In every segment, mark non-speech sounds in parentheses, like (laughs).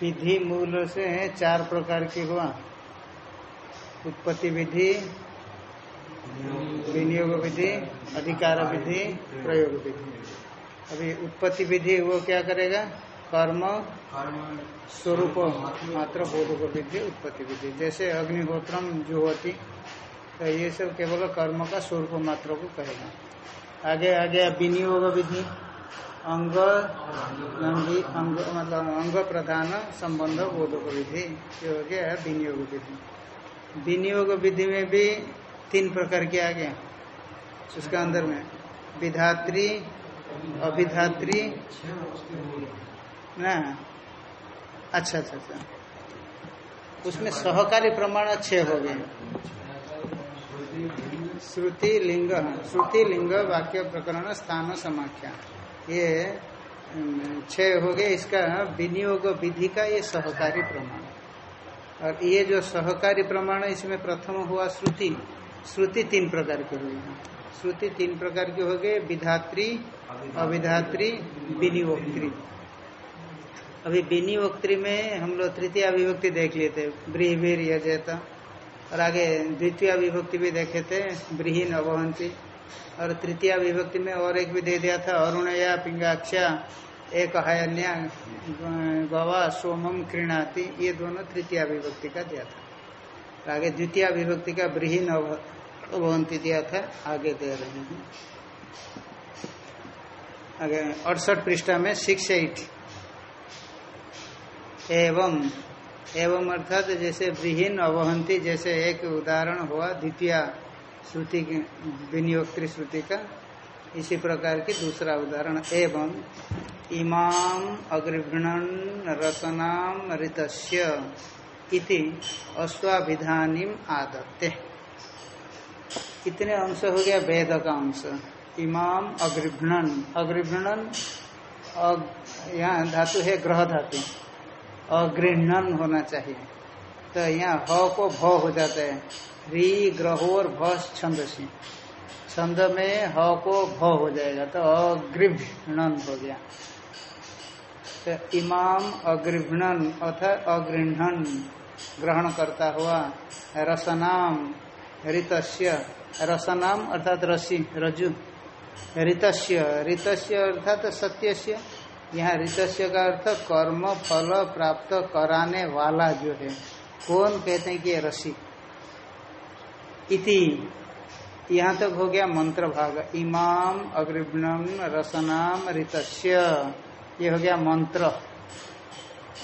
विधि मूल से चार प्रकार की हुआ। उत्पत्ति विधि, विनियोग विधि, अधिकार विधि, प्रयोग विधि। अभी उत्पत्ति विधि वो क्या करेगा? कर्म, स्वरूप, मात्र बोधक विधि, उत्पत्ति विधि। जैसे अग्निहोत्रम, जुहती तो ये सब केवल कर्म का स्वरूप मात्र को कहेगा। आगे आ गया विनियोग विधि। अंग, अंगी, अंग मतलब अंग प्रधान संबंध बोधक विधि ये हो गया विनियोग विधि। विनियोग विधि में भी तीन प्रकार के आ गया उसका अंदर में। विधात्री अभिधात्री ना अच्छा अच्छा अच्छा। उसमें सहकारी प्रमाण छह हो गए। श्रुति लिंग श्रुति लिंग वाक्य प्रकरण स्थान समाख्या। ये छह हो गए, इसका विनियोग विधि का ये सहकारी प्रमाण। और ये जो सहकारी प्रमाण इसमें प्रथम हुआ श्रुति। श्रुति तीन प्रकार की हुई श्रुति तीन प्रकार की हो गए, विधात्री, अविधात्री, विनियोक्त्री। अभी विनियोक्त्री में हम लोग तृतीय विभक्ति देख लिए थे ब्रीहवीर यजेता। और आगे द्वितीय विभक्ति भी देखे थे ब्रीहीन अवहंती और तृतीय विभक्ति में और एक भी दे दिया था, अरुणया पिंगाक्षा एक हयन्या गवा सोमम, कृणाती, ये दोनों तृतीय विभक्ति का दिया था। आगे द्वितीय विभक्ति का ब्रीहीन अवहंती दिया था, आगे दे रहे हैं। आगे अड़सठ पृष्ठा में सिक्स एट एवं एवं अर्थात जैसे ब्रीहीन अवहंती, जैसे एक उदाहरण हुआ द्वितीय श्रुति विनियोक्त्री श्रुति का, इसी प्रकार की दूसरा उदाहरण, एवं इमाम अग्रगणन रसनाम ऋतस्य इति अश्वाभिधानीम आदत्ते। कितने अंश हो गया वेद का अंश इमाम अग्रिभ्णन अग्रिभ्णन यहाँ धातु है ग्रह धातु अगृहण होना चाहिए। तो यहाँ ह को भ हो जाता है। री ग्रहोर भ छंद छंद में ह को भ हो जाएगा तो अग्रिभ्णन हो गया। तो इमाम अग्रिभ्णन अर्थात अगृहण ग्रहण करता हुआ रसनाम, ऋतस्य, रसनाम अर्थात रसी, रजु, ऋतस्य ऋतस्य अर्थात सत्यस्य। यहाँ ऋतस्य का अर्थ कर्म, फल प्राप्त कराने वाला जो है। कौन कहते हैं कि रसी? इति। यहाँ तक हो गया मंत्र भाग। इमाम अग्रिभ्णम रसनाम ऋतस्य। ये हो गया मंत्र।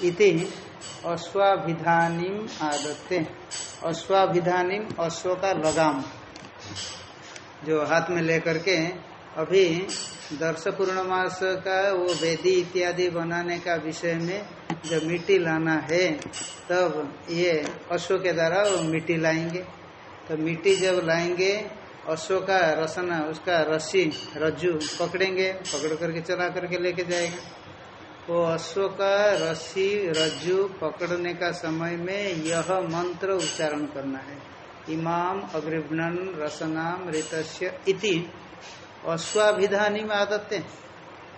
इति। अश्वाभिधानीम आदत्ते। अश्वाभिधानीम अश्व का लगाम। जो हाथ में लेकर के अभी दर्श पूर्णमास का वो वेदी इत्यादि बनाने का विषय में जब मिट्टी लाना है, तब ये अश्व के द्वारा मिट्टी लाएँगे। तो मिट्टी जब लाएँगे अश्व का रसना, उसका रस्सी, रज्जू पकड़ेंगे, पकड़ करके चला करके लेके जाएगा। वो अश्व का रस्सी, रज्जु पकड़ने का समय में यह मंत्र उच्चारण करना है। इमाम अग्रिभ्णन रसनाम ऋतस्य इति। अश्वाभिधानी में आदत्ते।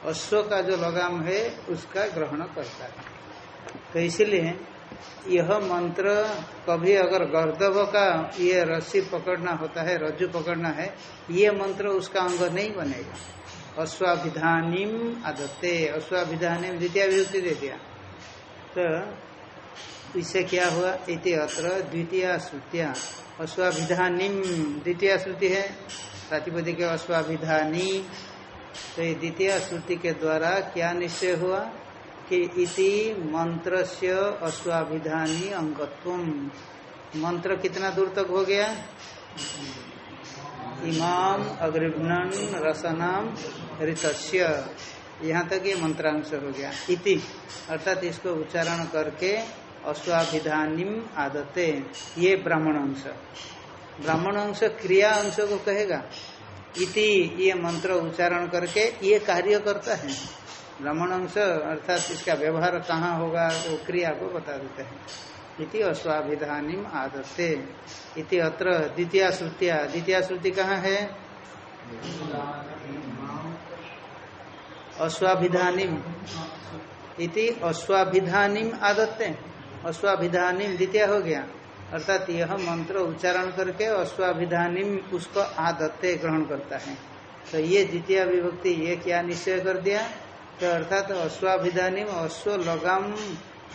अश्व का जो लगाम है, उसका ग्रहण करता है। तो इसलिए यह मंत्र कभी अगर गर्दव का ये रस्सी पकड़ना होता है, रज्जु पकड़ना है, ये मंत्र उसका अंग नहीं बनेगा। अश्वाभिधानीम आदत्ते अश्वाभिधानी द्वितीय विभक्ति दे दिया। तो इससे क्या हुआ? इति अत्र द्वितीय श्रुतिया। अश्वाभिधानीम द्वितीय श्रुति है। प्रातिपदिक के अश्वाभिधानी तो ये द्वितीय श्रुति के द्वारा क्या निश्चय हुआ? कि इति मंत्र से अश्वाभिधानी अंगत्व मंत्र कितना दूर तक हो गया? इमाम, अग्रिभ्नन, रसनाम, ऋतस्य। यहाँ तक ये मंत्रांश हो गया। इति। अर्थात इसको उच्चारण करके अश्वाभिधानीम आदते। ये ब्राह्मण अंश। ब्राह्मण अंश क्रिया अंश को कहेगा। इति ये मंत्र उच्चारण करके ये कार्य करता है। ब्राह्मण अंश अर्थात इसका व्यवहार कहाँ होगा, वो क्रिया को बता देते हैं। इति अश्वाभिधानीम आदत्ते इति अत्र द्वितीय श्रुतिया द्वितीय श्रुति कहाँ है? अश्वाभिधानीम इति अश्वाभिधानिम आदत्ते। अश्वाभिधानिम द्वितीय हो गया। अर्थात यह मंत्र उच्चारण करके अश्वाभिधानिम उसको आदत्ते ग्रहण करता है। तो ये द्वितीय विभक्ति, ये क्या निश्चय कर दिया? तो अर्थात अश्वाभिधानिम अश्व लगाम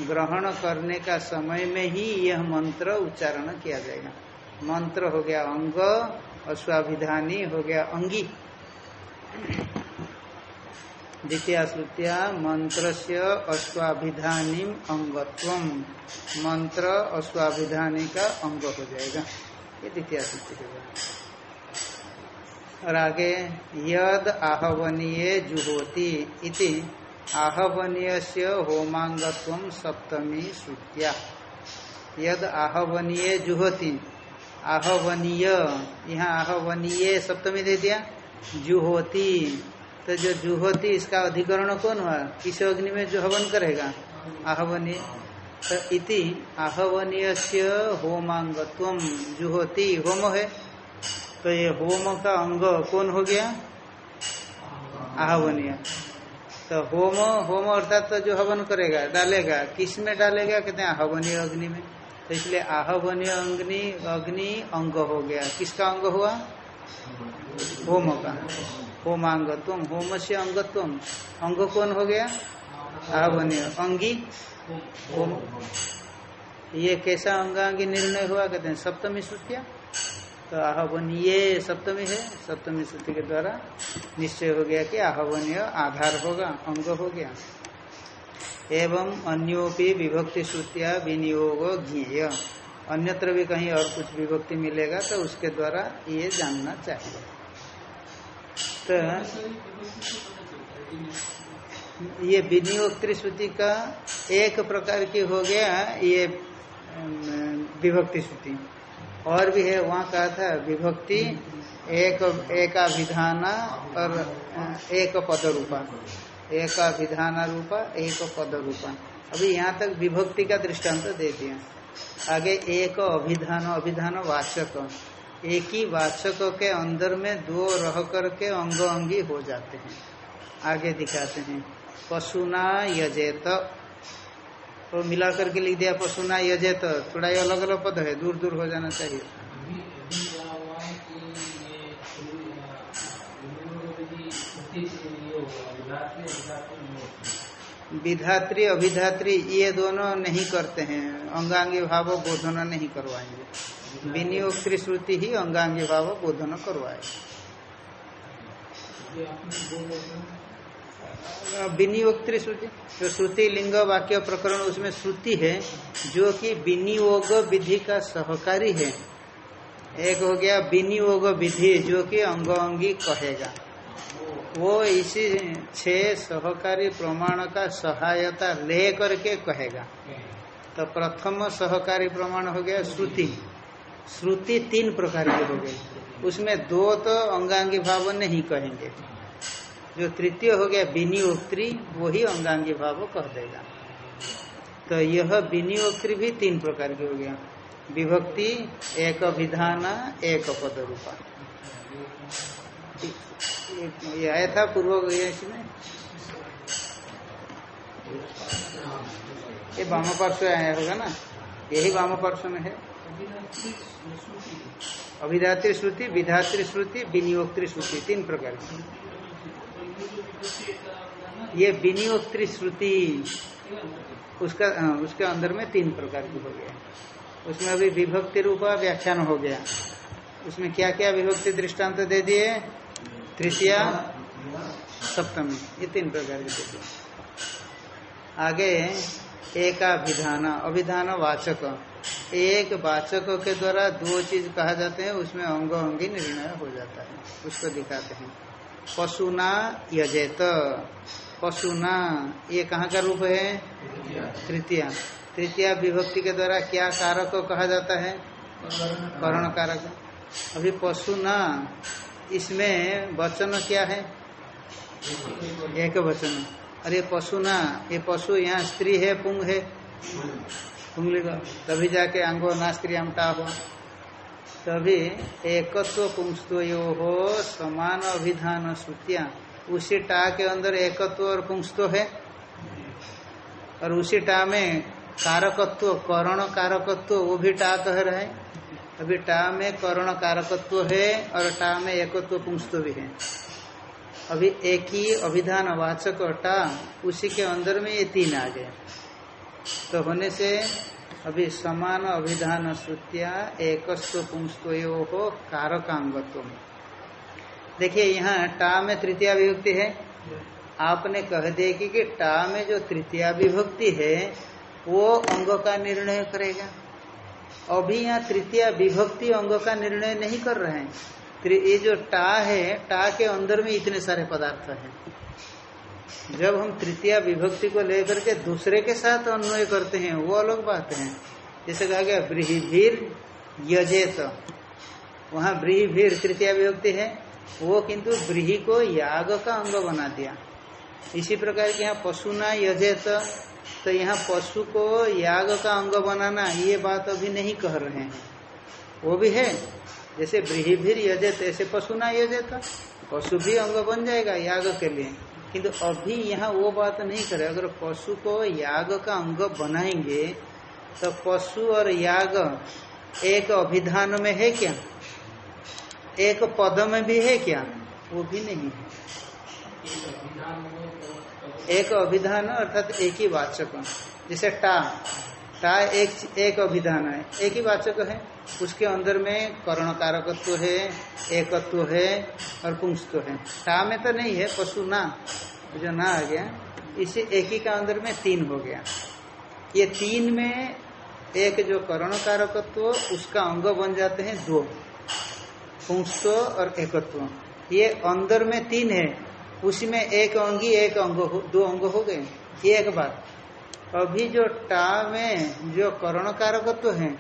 ग्रहण करने का समय में ही यह मंत्र उच्चारण किया जाएगा। मंत्र हो गया अंग, अश्वाभिधानी हो गया अंगी। द्वितीय श्रुतिया मंत्र से अश्वाभिधानी अंगत्व मंत्र अश्वाभिधानी का अंग हो जाएगा। ये द्वितीय श्रुति होगा और आगे यद आहवनीय जुहोती इति आहवनीय से होमांगत्व सप्तमी श्रुतिया। यद आहवनीय जुहोती, आहवनीय, यहाँ आहवनीय सप्तमी दे दिया, जुहोती। तो जो जुहोती, इसका अधिकरण कौन हुआ? किस अग्नि में जो हवन करेगा? आहवनीय। तो इति आहवनीय से होमांगत्व जुहोती। होम है? तो ये होम का अंग कौन हो गया? आहवनीय। तो होम होम अर्थात तो जो हवन करेगा, डालेगा किसमें डालेगा? कहते हैं आहवनीय अग्नि में। तो इसलिए आहवनीय अग्नि अग्नि अंग हो गया। किसका अंग हुआ? होम का। होमांगत्व होम से अंग अंगत्व। अंग कौन हो गया? आहवनीय। अंगी? होम। ये कैसा अंगांगी निर्णय हुआ? कहते हैं सप्तमी श्रुतिया। तो आहवनीय सप्तमी है, सप्तमी श्रुति के द्वारा निश्चय हो गया कि आहवनीय आधार होगा, अंग हो गया। एवं अन्योपि विभक्ति श्रुतिया विनियोग ज्ञेय। अन्यत्र भी कहीं और कुछ विभक्ति मिलेगा तो उसके द्वारा ये जानना चाहिए। तो ये विनियोक्ति श्रुति का एक प्रकार की हो गया, ये विभक्ति श्रुति। और भी है, वहाँ कहा था, विभक्ति, एक, एकाभिधान और, एक पद रूपा एकाभिधान रूपा एक पद रूपा अभी यहाँ तक विभक्ति का दृष्टांत दे दिया। आगे एक अभिधान अभिधान वाचक। एक ही वाचक के अंदर में दो रह करके अंग अंगी हो जाते हैं। आगे दिखाते हैं। पशुना यजेत तो मिला करके लिख दिया पशुना यजेत थोड़ा ये अलग अलग पद है, दूर दूर हो जाना चाहिए। विधात्री अभिधात्री ये दोनों नहीं करते हैं। अंगांगी भाव बोधन नहीं करवाएँगे। विनियोक्ति श्रुति ही अंगांगी भाव बोधन करवाए विनियोक्ति श्रुति, जो श्रुति लिंग वाक्य प्रकरण, उसमें श्रुति है, जो कि विनियोग विधि का सहकारी है। एक हो गया विनियोग विधि, जो कि अंग अंगी कहेगा। वो इसी छह सहकारी प्रमाण का सहायता ले करके कहेगा। तो प्रथम सहकारी प्रमाण हो गया श्रुति। श्रुति तीन प्रकार की हो गई उसमें दो तो अंगांगी भाव नहीं कहेंगे। जो तृतीय हो गया विनियोक्त्री, वही अंगांगी भाव कह देगा। तो यह विनियोक्त्री भी तीन प्रकार की हो गया। विभक्ति, एक विधान एक पद रूपा ये आया था पूर्व इसमें ये वाम पार्श्व आया होगा ना? यही वाम पार्श्व में है। अभिधात्री श्रुति, विधात्री श्रुति, विनियोक्त्री श्रुति, तीन प्रकार की। ये विनियोक्त्री श्रुति, उसका उसके अंदर में तीन प्रकार की हो गया। उसमें अभी विभक्ति रूपा व्याख्यान हो गया। उसमें क्या क्या विभक्ति दृष्टांत दे दिए? तृतीया, सप्तमी, ये तीन प्रकार के दे आगे, एकाभिधान, अभिधान वाचक। एक वाचक के द्वारा दो चीज़ कहा जाते हैं, उसमें अंग अंगी निर्णय हो जाता है। उसको दिखाते हैं। पशुना यजेत। पशुना, ये कहाँ का रूप है? तृतीय। तृतीय विभक्ति के द्वारा क्या कारक कहा जाता है? करण कारक। अभी पशुना, इसमें वचन क्या है? एक वचन। अरे पशु ना ये पशु यहाँ स्त्री है, पुंग है? पुंगली का तभी जाके अंगो ना स्त्री हमटा हो तभी एकत्व पुंस्तो हो समान अभिधान श्रुतिया उसी टा के अंदर एकत्व और पुंस्तो है। और उसी टा में कारकत्व, करण कारकत्व, वो भी टा कह रहे हैं। अभी टा में करण कारकत्व है और टा में एकत्व पुंस्तव भी है। अभी एक ही अभिधान वाचक टा, उसी के अंदर में ये तीन आ गए। तो होने से अभी समान अभिधान श्रुतिया एकस्व पुंस्तो हो कारकांगत्व देखिए यहाँ टा में तृतीय विभक्ति है। आपने कह दिया कि, कि टा में जो तृतीय विभक्ति है वो अंग का निर्णय करेगा। अभी यहाँ तृतीय विभक्ति अंग का निर्णय नहीं कर रहे हैं। ये जो टा है टा के अंदर में इतने सारे पदार्थ हैं। जब हम तृतीय विभक्ति को लेकर के दूसरे के साथ अन्वय करते हैं, वो अलग बात है। जैसे कहा गया ब्रीहीर यजेत। वहाँ ब्रीहीर तृतीय विभक्ति है, वो किंतु ब्रीही को याग का अंग बना दिया। इसी प्रकार के यहाँ पशु ना यजेत तो यहाँ पशु को याग का अंग बनाना, ये बात अभी नहीं कह रहे हैं। वो भी है, जैसे ब्रीही भी यजेत, ऐसे पशु ना यजेत, पशु भी अंग बन जाएगा याग के लिए। किंतु अभी यहाँ वो बात नहीं करे। अगर पशु को याग का अंग बनाएँगे तो पशु और याग एक अभिधान में है क्या? एक पद में भी है क्या? वो भी नहीं है। एक अभिधान अर्थात एक ही वाचक। जैसे टा। टा एक एक अभिधान है। एक ही वाचक है। उसके अंदर में कर्ण कारकत्व है, एकत्व है और पुंस्तव है। टा में तो नहीं है, पशु ना, जो ना आ गया। इसे एक ही का अंदर में तीन हो गया। ये तीन में एक जो कर्ण कारकत्व उसका अंग बन जाते हैं दो। पुंस्तव और एकत्व। ये अंदर में तीन है। उसी में एक अंगी एक अंग दो अंग हो गए। ये एक बात। अभी जो टा में जो करण कारकत्व है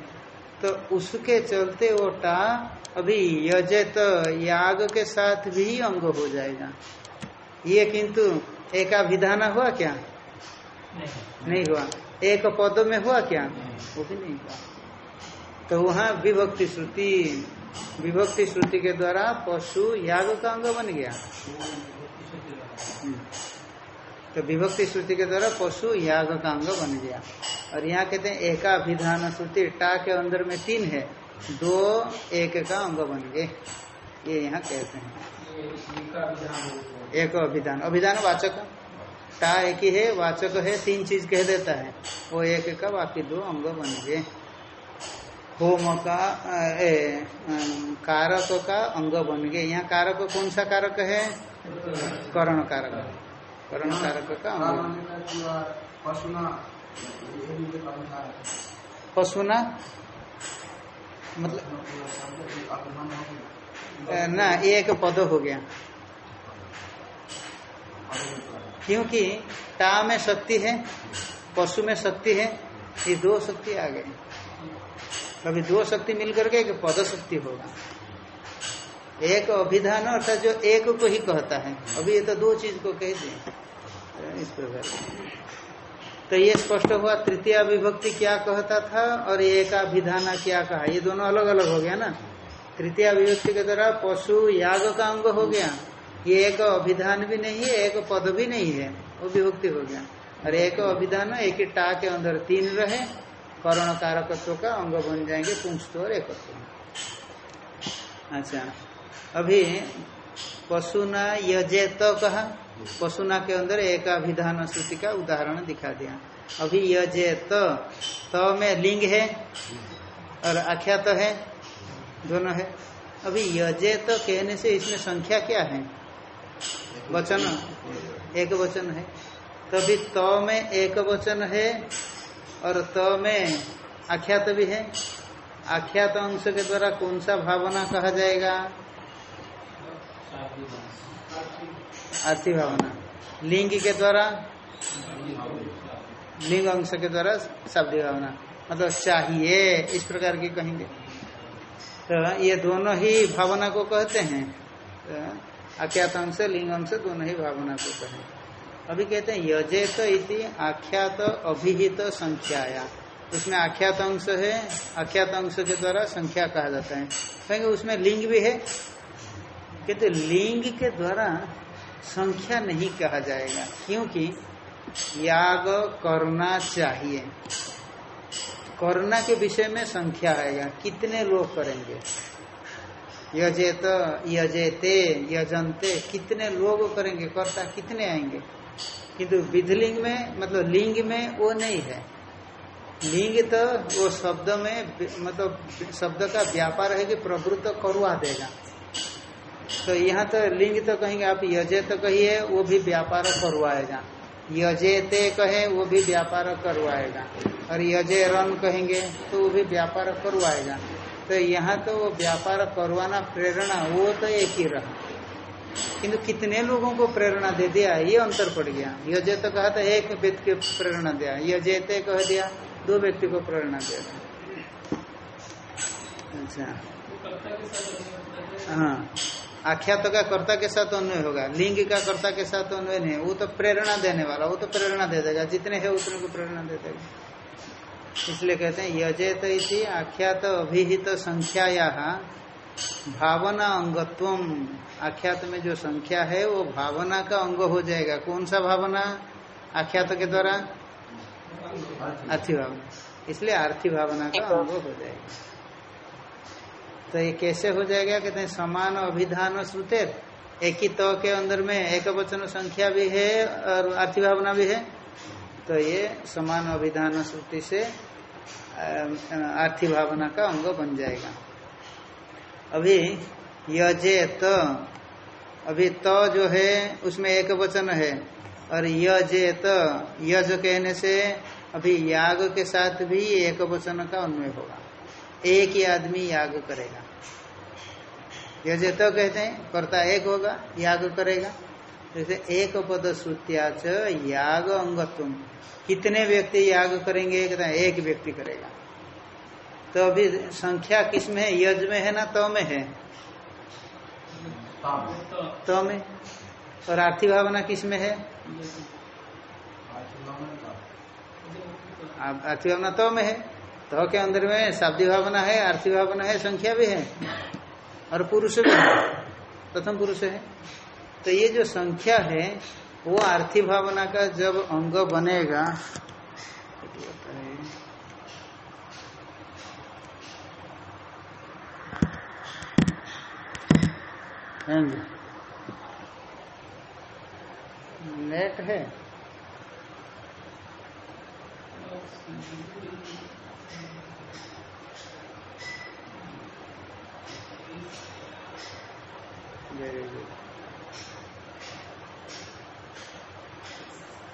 तो उसके चलते वो टा अभी यजत याग के साथ भी अंग हो जाएगा। ये किंतु एक विधान हुआ क्या? नहीं, नहीं हुआ। एक पद में हुआ क्या? वो भी नहीं हुआ। तो वहाँ विभक्ति श्रुति विभक्ति श्रुति के द्वारा पशु याग का अंग बन गया। तो विभक्ति श्रुति के द्वारा पशु याग का अंग बन गया। और यहाँ कहते हैं एकाभिधान श्रुति टा के अंदर में तीन है दो एक का अंग बन गए। ये यहाँ कहते हैं। एक अभिधान। अभिधान वाचक। टा एक ही है वाचक है तीन चीज़ कह देता है। वो एक का बाकी दो अंग बन गए। होम का ए, कारक का अंग बन गए। यहाँ कारक कौन सा कारक है? करण कारक। करण कारक का पशुना मतलब ना एक पद हो गया। क्योंकि ता में शक्ति है पशु में शक्ति है ये दो शक्ति आ गए कभी दो शक्ति मिलकर के एक पद शक्ति होगा। एक अभिधान अर्थात जो एक को ही कहता है। अभी ये तो दो चीज़ को कह दिए। इस प्रकार। तो ये स्पष्ट हुआ, तृतीय विभक्ति क्या कहता था और एक अभिधान क्या कहा? ये दोनों अलग अलग हो गया ना? तृतीय विभक्ति के द्वारा पशु याग का अंग हो गया। ये एक अभिधान भी नहीं है, एक पद भी नहीं है, वो विभक्ति हो गया। और एक अभिधान, एक ही टा के अंदर तीन रहे करण कारकत्व का अंग बन जाएँगे पुंस्त और एकत्व। अच्छा। अभी पशुना यजे तो कहा। पशुना के अंदर एक अभिधान श्रुति का उदाहरण दिखा दिया। अभी यजे तो, तो में लिंग है और आख्या तो है दोनों है। अभी यजे तो कहने से इसमें संख्या क्या है? वचन। एक वचन है। तभी तो, में एक वचन है और तो में आख्यात भी है। आख्यात अंश के द्वारा कौन सा भावना कहा जाएगा? आर्थी भावना। लिंग के द्वारा? लिंग अंश के द्वारा शब्द भावना। मतलब चाहिए, इस प्रकार की कहेंगे। तो ये दोनों ही भावना को कहते हैं। तो आख्यात अंश, लिंग अंश दोनों ही भावना को कहें। अभी कहते हैं, यजेत इति आख्यात अभिहित संख्याया। उसमें आख्यात अंश है, आख्यात अंश के द्वारा संख्या कहा जाता है। कहेंगे, उसमें लिंग भी है किंतु लिंग के द्वारा संख्या नहीं कहा जाएगा, क्योंकि याग करना चाहिए। करना के विषय में संख्या आएगा, कितने लोग करेंगे? यजेत, यजेते, यजनते, कितने लोग करेंगे? कर्ता कितने आएँगे? किंतु विधलिंग में मतलब लिंग में वो नहीं है। लिंग तो वो शब्द में मतलब शब्द का व्यापार है कि प्रवृत्त करवा देगा। तो यहाँ तो लिंग तो कहेंगे, आप यजे तो कहिए, वो भी व्यापार करवाएगा। यजेते कहे, वो भी व्यापार करवाएगा। और यजे रन कहेंगे तो वो भी व्यापार करवाएगा। तो यहाँ तो वो व्यापार करवाना प्रेरणा, वो तो एक ही रहा। किंतु कितने लोगों को प्रेरणा दे दिया? ये अंतर पड़ गया। यजे तो कहा था, एक व्यक्ति को प्रेरणा दिया। यजेते कह दिया, दो व्यक्ति को प्रेरणा दिया। अच्छा। हाँ। आख्यात का कर्ता के साथ अन्वय होगा। लिंग का कर्ता के साथ अन्वय नहीं वो तो प्रेरणा देने वाला, वो तो प्रेरणा दे देगा। जितने है, उतने को प्रेरणा दे देगा। इसलिए कहते हैं यजेत इति आख्यात अभिहित संख्या भावना अंगत्व आख्यात में जो संख्या है, वो भावना का अंग हो जाएगा। कौन सा भावना? आख्यात के द्वारा? आर्थिक भावना इसलिए आर्थिक भावना का अंग हो जाएगा। तो ये कैसे हो जाएगा? कहते हैं, समान अभिधान श्रुतेर एक ही तो के अंदर में एक वचन संख्या भी है और आर्थिक भावना भी है। तो ये समान अभिधान श्रुति से आर्थिक भावना का अंग बन जाएगा। अभी यजे तो अभी तो जो है, उसमें एक वचन है। और यजे तो यज कहने से अभी याग के साथ भी एक वचन का अन्वय होगा। एक ही आदमी याग करेगा। यजे तो कहते हैं, कर्ता एक होगा, याग करेगा। जैसे एक पद श्रुत्याच याग अंगत्व। कितने व्यक्ति याग करेंगे कहते हैं एक व्यक्ति करेगा। तो अभी संख्या किसमें है? यज में है ना तो में है? तो में। और आर्थिक भावना किसमें है? आर्थिक भावना तो में है। तो के अंदर में शाब्दी भावना है, आर्थिक भावना है, संख्या भी है। और पुरुष भी प्रथम पुरुष है। तो ये जो संख्या है, वो आर्थिक भावना का जब अंग बनेगा नेट है।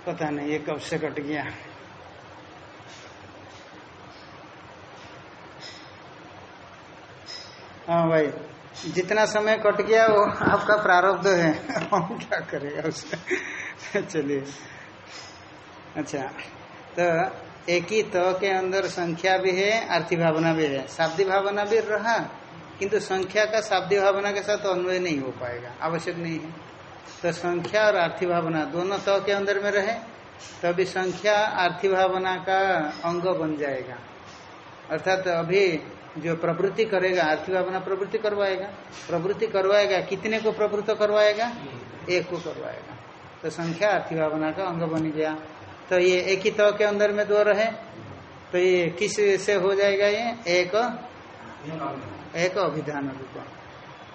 पता नहीं ये कब से कट गया। हाँ भाई, जितना समय कट गया वो आपका प्रारब्ध है। हम क्या करेगा उससे चलिए। अच्छा तो एक ही तो के अंदर संख्या भी है, आर्थिक भावना भी है। शाब्दी भावना भी रहा किंतु संख्या का शाब्दी भावना के साथ अन्वय नहीं हो पाएगा, आवश्यक नहीं है। तो संख्या और आर्थिक भावना दोनों तो के अंदर में रहे, तभी संख्या आर्थिक भावना का अंग बन जाएगा। अर्थात तो अभी जो प्रवृत्ति करेगा, आर्थिक भावना प्रवृत्ति करवाएगा। प्रवृत्ति करवाएगा, कितने को प्रवृत्त करवाएगा? एक को करवाएगा। तो संख्या आर्थिक भावना का अंग बन गया। तो ये एक ही तो के अंदर में दो रहे तो ये किस से हो जाएगा ये? एक एक अभिधान रूप।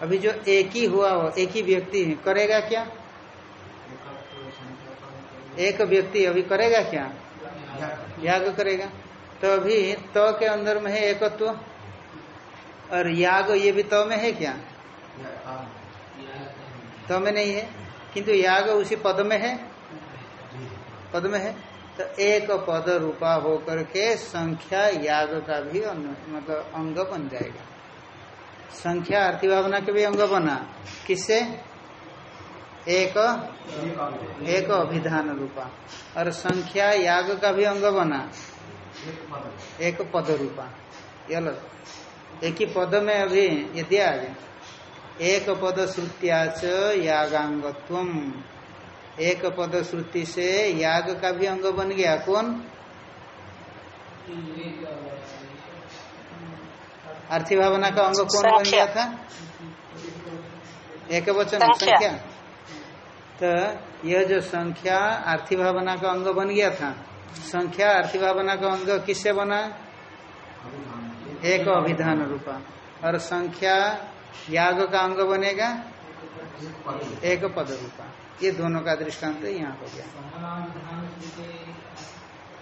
अभी जो एक ही हुआ हो एक ही व्यक्ति करेगा क्या? एक व्यक्ति अभी करेगा क्या? याग करेगा। तो अभी तो के अंदर में है एकत्व। और याग ये भी तो में है क्या? तो में नहीं है। किंतु याग उसी पद में है। पद में है। तो एक पद रूपा होकर के संख्या याग का भी मतलब अंग बन जाएगा। संख्या आर्थिक भावना के भी अंग बना। किससे एक एक अभिधान रूपा। और संख्या याग का भी अंग बना। एक पद रूपा। ये एक ही पद में अभी ये दिया एक पद श्रुत्याच यागांगत्व एक पद श्रुति से याग का भी अंग बन गया। कौन? आर्थिक भावना का अंग कौन बन गया था एक वचन संख्या। तो यह जो संख्या आर्थी भावना का अंग बन गया था संख्या आर्थिक भावना का अंग किससे बना? एक अभिधान रूपा। और संख्या याग का अंग बनेगा? एक पद रूपा। ये दोनों का दृष्टांत यहाँ हो गया।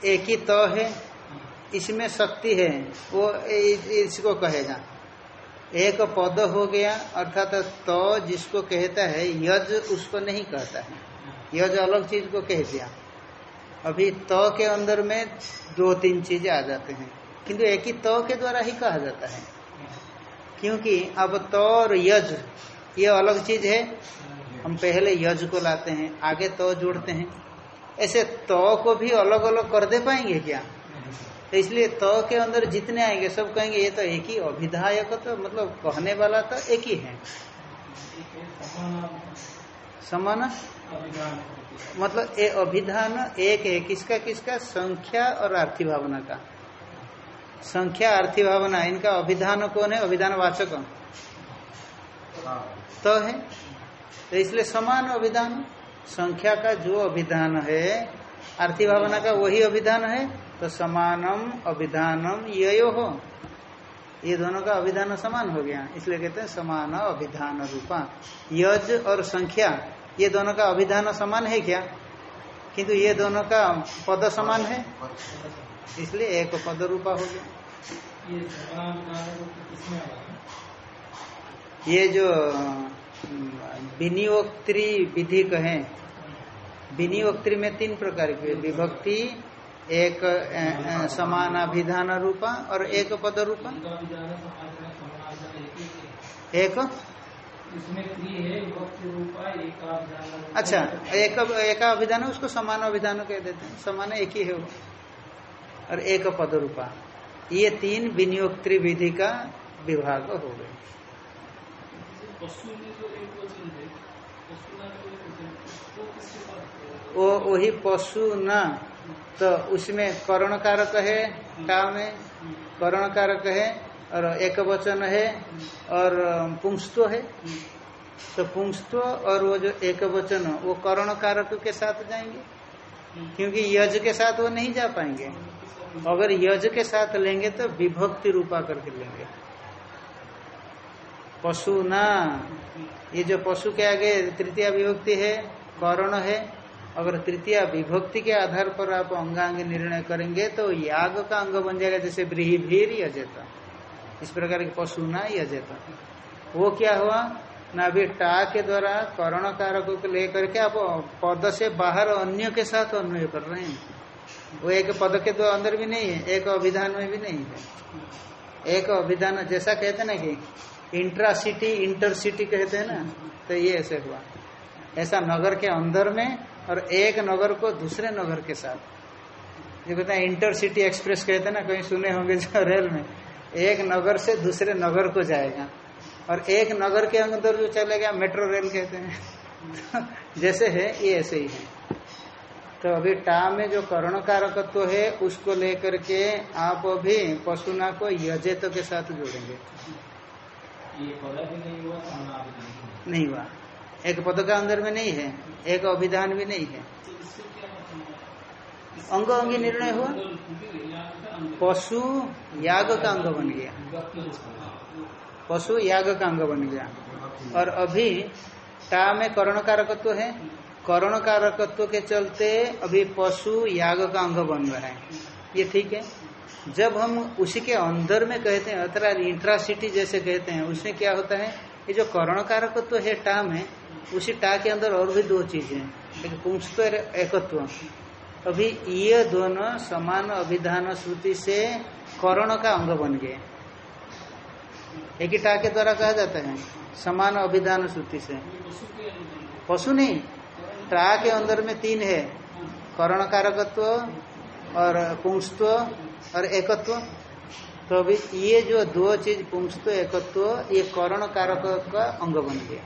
एक ही तो है। इसमें शक्ति है, वो इसको कहेगा। एक पद हो गया, अर्थात तो जिसको कहता है, यज उसको नहीं कहता है। यज अलग चीज़ को कह दिया। अभी तो के अंदर में दो तीन चीज़ें आ जाते हैं, किंतु एक ही तो के द्वारा ही कहा जाता है। क्योंकि अब तो और यज, ये अलग चीज़ है। हम पहले यज को लाते हैं, आगे तो जोड़ते हैं। ऐसे तो को भी अलग अलग कर दे पाएँगे क्या? तो इसलिए त तो के अंदर जितने आएँगे, सब कहेंगे, ये तो एक ही अभिधायक तो मतलब कहने वाला तो एक ही है। समान? मतलब ये अभिधान एक है, किसका किसका? संख्या और आर्थिक भावना का। संख्या, आर्थिक भावना, इनका अभिधान कौन है? अभिधान वाचक। तो है। तो इसलिए समान अभिधान। संख्या का जो अभिधान है, आर्थिक भावना का वही अभिधान है। तो समानम अभिधानम यो हो ये दोनों का अभिधान समान हो गया। इसलिए कहते हैं समान अभिधान रूपा। यज और संख्या ये दोनों का अभिधान समान है क्या? किंतु ये दोनों का पद समान है? इसलिए एक पद रूपा हो गया। ये जो विनियोक्त्री विधि कहें विनियोक्त्री में तीन प्रकार की विभक्ति एक समानाभिधान रूपा और एक पद रूपा। एक? अच्छा एक एक अभिधान उसको समान अभिधान कह देते हैं। समान एक ही है वो। और एक पद रूपा। ये तीन विनियोक्त्री विधि का विभाग हो गए। वो वही पशु न। तो उसमें करण कारक है टा में करण कारक है, और एक वचन है, और पुंस्तव है। तो पुंस्तव और वो जो एक वचन वो करण कारक के साथ जाएँगे? क्योंकि यज के साथ वो नहीं जा पाएँगे। अगर यज के साथ लेंगे तो विभक्ति रूपा करके लेंगे। पशु ना, ये जो पशु के आगे तृतीय विभक्ति है, करण है अगर तृतीय विभक्ति के आधार पर आप अंगांग निर्णय करेंगे तो याग का अंग बन जाएगा, जैसे ब्रीही भीर यजेता इस प्रकार के पशु ना यजेता वो क्या हुआ? ना अभी टा के द्वारा करण कारक को लेकर के आप पद से बाहर अन्य के साथ अन्वय कर रहे हैं। वो एक पद के तो अंदर भी नहीं है, एक अभिधान में भी नहीं है। एक अभिधान जैसा कहते ना कि इंट्रा इंट्रासिटी इंटरसिटी कहते हैं ना तो ये ऐसे हुआ। ऐसा नगर के अंदर में और एक नगर को दूसरे नगर के साथ। जो कहते हैं इंटरसिटी एक्सप्रेस कहते हैं ना कहीं सुने होंगे जो रेल में। एक नगर से दूसरे नगर को जाएगा। और एक नगर के अंदर जो चलेगा मेट्रो रेल कहते हैं। (laughs) जैसे है ये ऐसे ही है। तो अभी टा में जो कर्ण कारकत्व है उसको लेकर के आप अभी पशुना को यजेत के साथ जोड़ेंगे। ये नहीं हुआ। नहीं हुआ। एक पद का अंदर में नहीं है, एक अभिधान भी नहीं है। अंग अंगी निर्णय हुआ। पशु याग का अंग बन गया। पशु याग का अंग बन गया। और अभी टा में कर्ण कारकत्व है। करण कारकत्व के चलते अभी पशु याग का अंग बन रहा है। ये ठीक है। जब हम उसी के अंदर में कहते हैं अर्थात इंट्रासिटी जैसे कहते हैं, उसमें क्या होता है? ये जो करण कारकत्व है टा में उसी टा के अंदर और भी दो चीज़ें एक पुंस्तव एकत्व। अभी ये दोनों समान अभिधान श्रुति से करण का अंग बन गए। एक ही टा के द्वारा कहा जाता है, समान अभिधान श्रुति से। पशु नहीं टा के अंदर में तीन है करण कारकत्व और पुंस्तव और एकत्व। तो अभी ये जो दो चीज़ पुंस्तव एकत्व, ये करण कारक का अंग बन गया।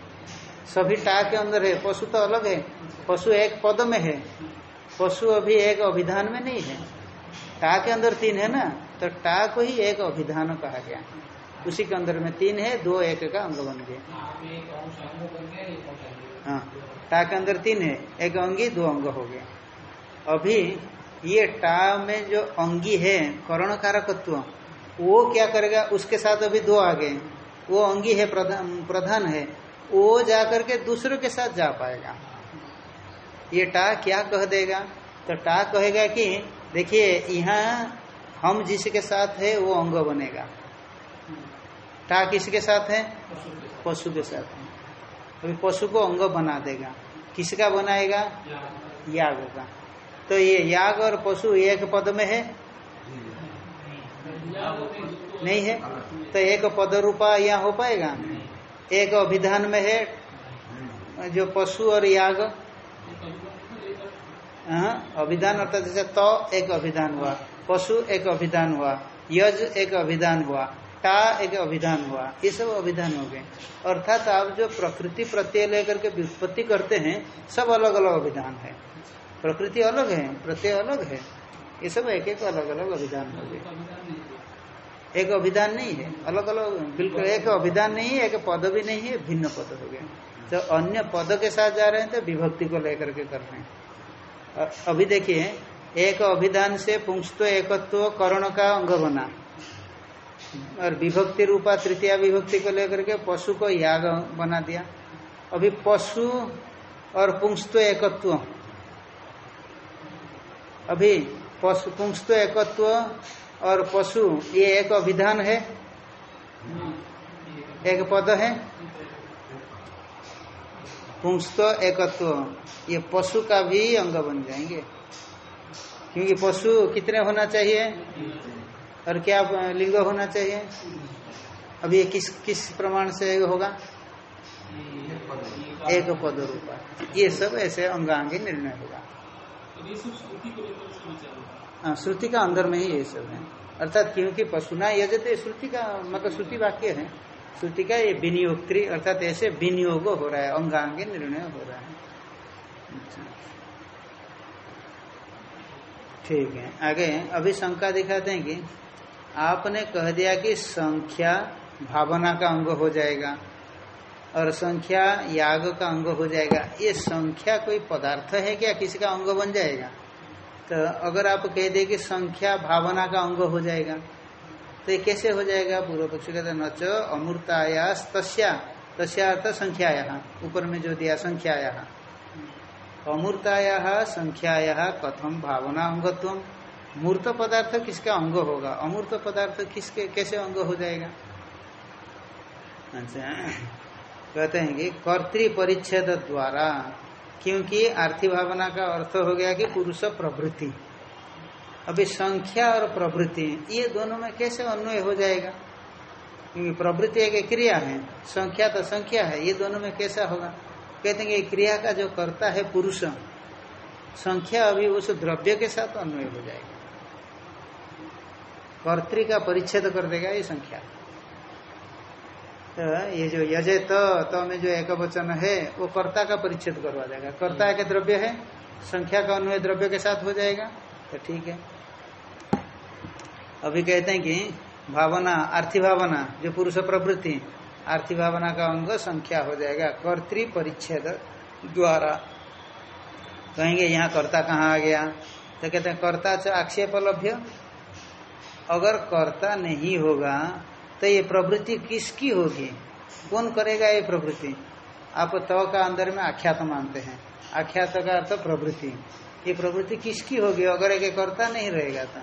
सभी टा के अंदर है, पशु तो अलग है। पशु एक पद में है। पशु अभी एक अभिधान में नहीं है। टा के अंदर तीन है ना? तो टा को ही एक अभिधान कहा गया। उसी के अंदर में तीन है, दो एक का अंग बन गए हाँ टा के अंदर तीन है। एक अंगी, दो अंग हो गए अभी ये टा में जो अंगी है करण कारकत्व वो क्या करेगा? उसके साथ अभी दो आ गए। वो अंगी है, प्रधान प्रधान है। वो जाकर के दूसरों के साथ जा पाएगा। ये टा क्या कह देगा? तो टा कहेगा कि, देखिए, यहाँ हम जिसके साथ है, वो अंग बनेगा। टा किसके साथ है? पशु के साथ है। अभी पशु को अंग बना देगा। किसका बनाएगा? याग का। तो ये याग और पशु एक पद में है? नहीं है। तो एक पद रूपा यहाँ हो पाएगा? एक अभिधान में है जो पशु और याग। हाँ, अभिधान अर्थात जैसे तो एक अभिधान हुआ पशु एक अभिधान हुआ यज एक अभिधान हुआ टा एक अभिधान हुआ ये सब अभिधान हो गए। अर्थात आप जो प्रकृति प्रत्यय लेकर के व्युत्पत्ति करते हैं सब अलग अलग अभिधान है। प्रकृति अलग है प्रत्यय अलग है ये सब एक एक अलग अलग अभिधान हो गए। एक अभिधान नहीं है। अलग अलग, बिल्कुल एक अभिधान नहीं है, एक पद भी नहीं है, भिन्न पद हो गया। तो अन्य पद के साथ जा रहे हैं तो विभक्ति को लेकर के कर रहे हैं। अभी देखिए, एक अभिधान से पुंस्तव, एकत्व, करण का अंग बना। और विभक्ति रूपा, तृतीय विभक्ति को लेकर के पशु को याग बना दिया। अभी पशु और पुंस्तव एकत्व। अभी पशु एकत्व और पशु, ये एक अभिधान है। एक पद है। पुंस्तव, एकत्व, ये पशु का भी अंग बन जाएँगे। क्योंकि पशु कितने होना चाहिए? और क्या लिंग होना चाहिए? अब ये किस किस प्रमाण से होगा? एक पद रूपा। ये सब ऐसे अंगांगी निर्णय होगा। हाँ श्रुति का अंदर में ही ये सब है। अर्थात क्योंकि पशुना यजते, श्रुति का मतलब श्रुति वाक्य है। श्रुति का ये विनियोक्त्री अर्थात ऐसे विनियोग हो रहा है, अंगांगी निर्णय हो रहा है। अच्छा। ठीक है, आगे अभी शंका दिखाते हैं कि आपने कह दिया कि संख्या भावना का अंग हो जाएगा और संख्या याग का अंग हो जाएगा। ये संख्या कोई पदार्थ है क्या? किसी का अंग बन जाएगा? तो अगर आप कह दे कि संख्या भावना का अंग हो जाएगा तो ये कैसे हो जाएगा? पूर्व पक्ष कहते नच अमूर्ताया तस्या तस्या अर्थ संख्याया, ऊपर में जो दिया, संख्याया। अमूर्ताया, संख्याया, कथम भावना अंगत्व मूर्त पदार्थ किसका अंग होगा? अमूर्त पदार्थ किसके, कैसे अंग हो जाएगा? अच्छा। कहते हैं कि कर्तृ परिच्छेद द्वारा क्योंकि आर्थिक भावना का अर्थ हो गया कि पुरुष प्रवृत्ति। अभी संख्या और प्रवृत्ति, ये दोनों में कैसे अन्वय हो जाएगा? क्योंकि प्रवृत्ति एक क्रिया है, संख्या तो संख्या है, ये दोनों में कैसा होगा? कहते हैं कि क्रिया का जो करता है पुरुष, संख्या अभी उस द्रव्य के साथ अन्वय हो जाएगा। कर्तृ का परिच्छेद कर देगा ये संख्या। तो ये जो यजे तो, तो में जो एक वचन है वो कर्ता का परिच्छेद करवा जाएगा कर्ता के द्रव्य है संख्या का अन्वय द्रव्य के साथ हो जाएगा तो ठीक है। अभी कहते हैं कि भावना आर्थिक भावना जो पुरुष प्रवृत्ति आर्थिक भावना का अंग संख्या हो जाएगा कर्तृ परिच्छेद द्वारा। कहेंगे यहाँ कर्ता कहाँ आ गया? तो कहते हैं कर्ता च आक्षेप लभ्य। अगर कर्ता नहीं होगा तो ये प्रवृत्ति किसकी होगी? कौन करेगा ये प्रवृत्ति? आप तो का अंदर में आख्यात मानते हैं। आख्यात का अर्थ प्रवृत्ति। ये प्रवृत्ति किसकी होगी? अगर एक कर्ता नहीं रहेगा तो।